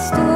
still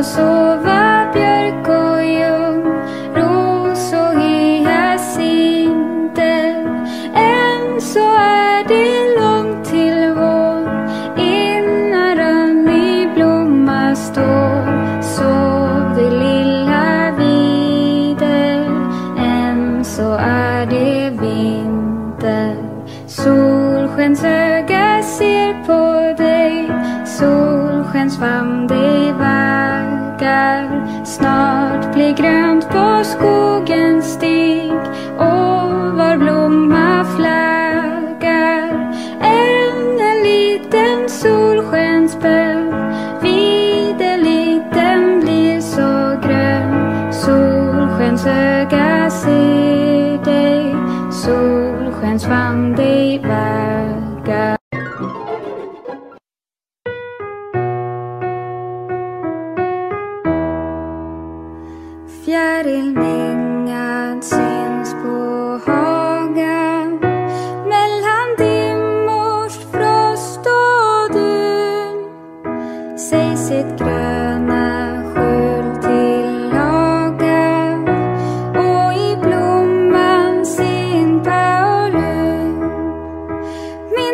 och sova björk och ljung, ros och hyacinter. Än så är det långt till vår innan den i blomma står. Sov det lilla vider, än så är det vinter. Solskensöga ser på dig, solskensfamn dig snart blir grönt på skogens stig. Och var blomma flaggar än en liten solskensbön vid en liten blir så grön. Solskensöga ser dig. Solskens fann dig väga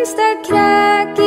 The det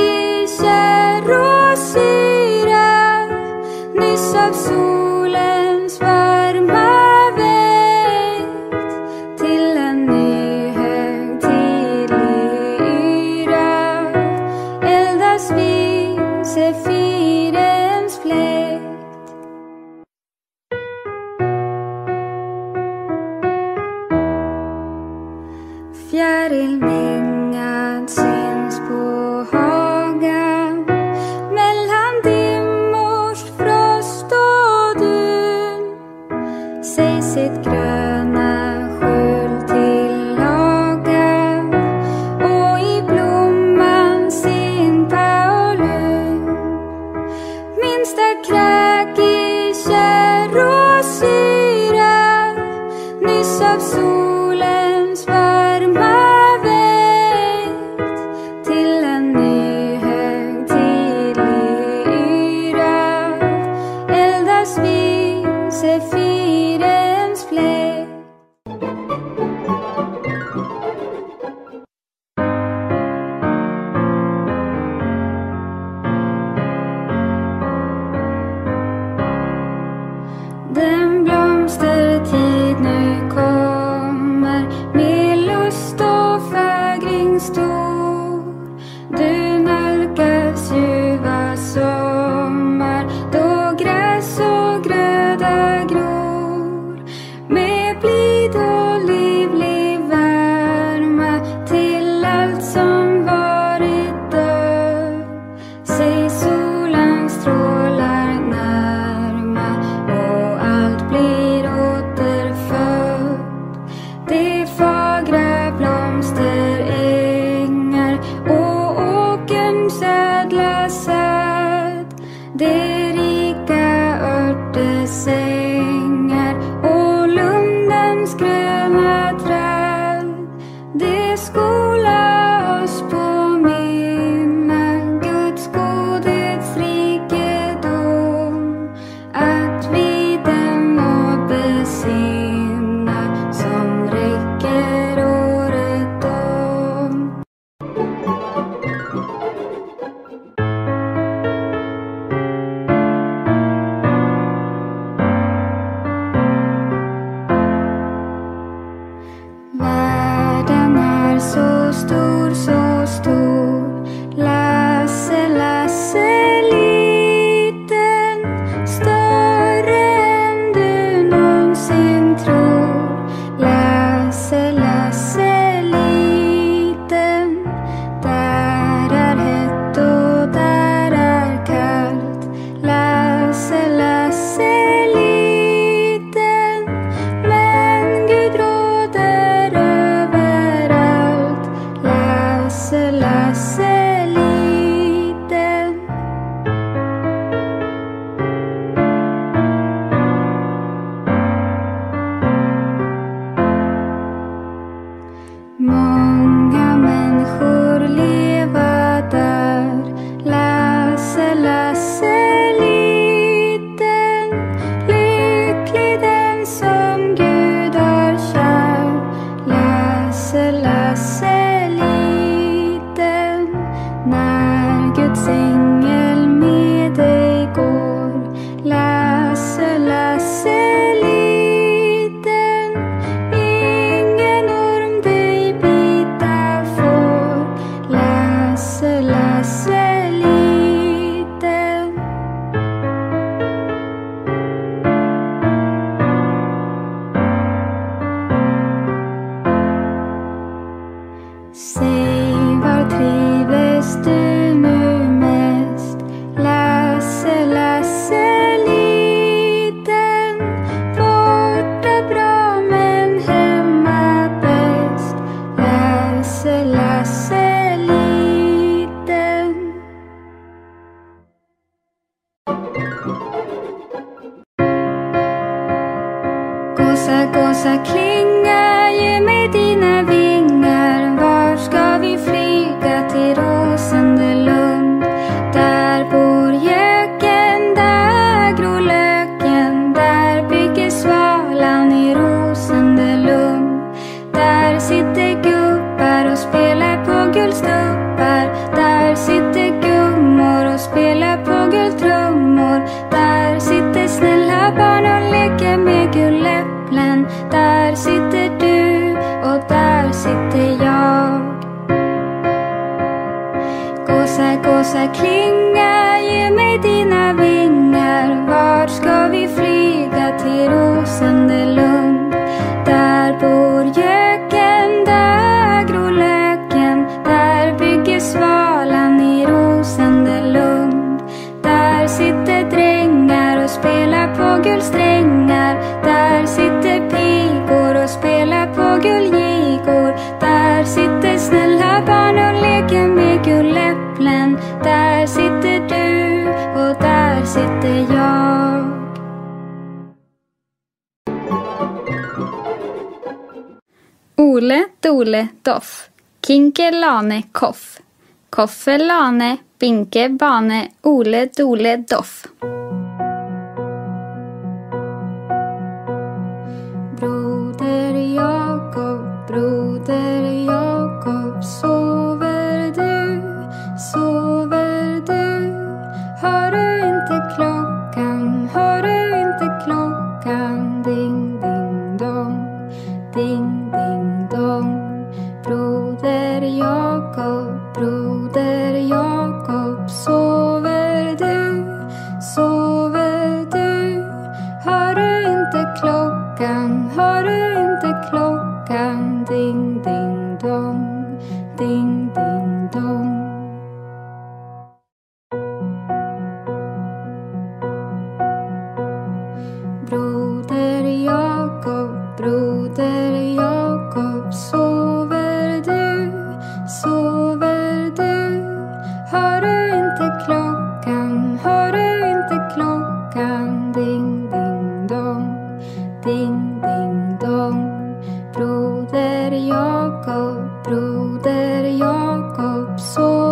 myself. as I. fågelgikor. Där sitter snälla barn och leker med gulläpplen. Där sitter du och där sitter jag. Ole Dole Doff Kinke Lane Koff Koffe Lane Binke Bane Ole Dole Doff Broder jag ूतम् Jakob, Broder Jakob, så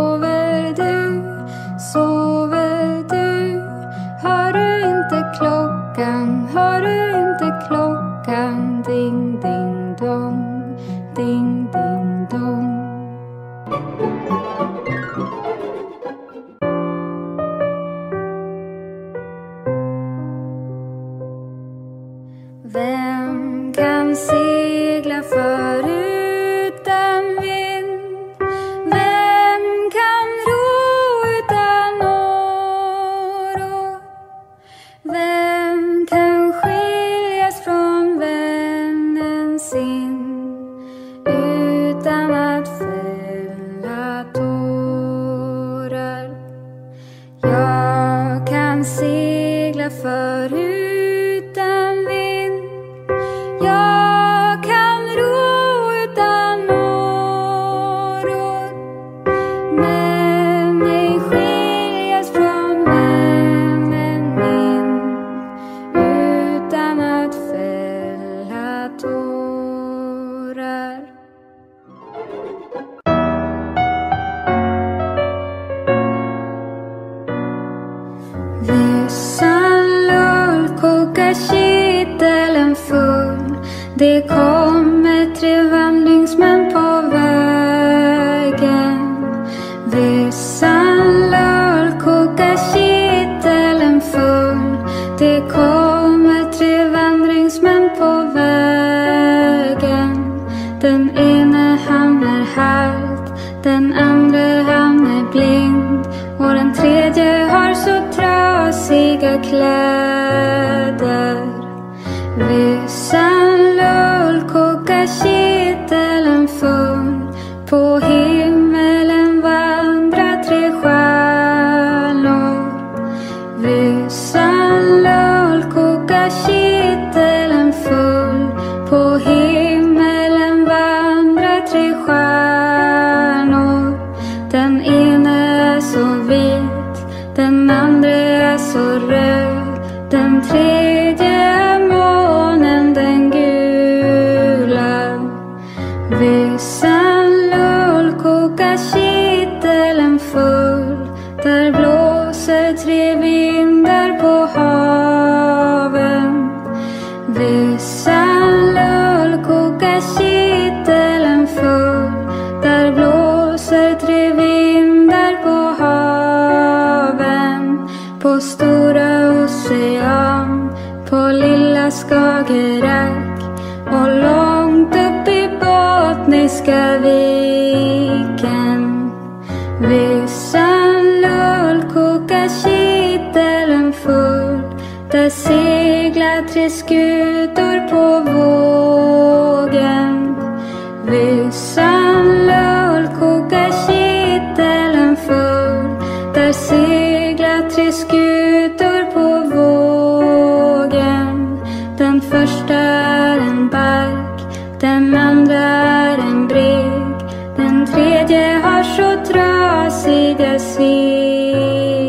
seglar tre skutor på vår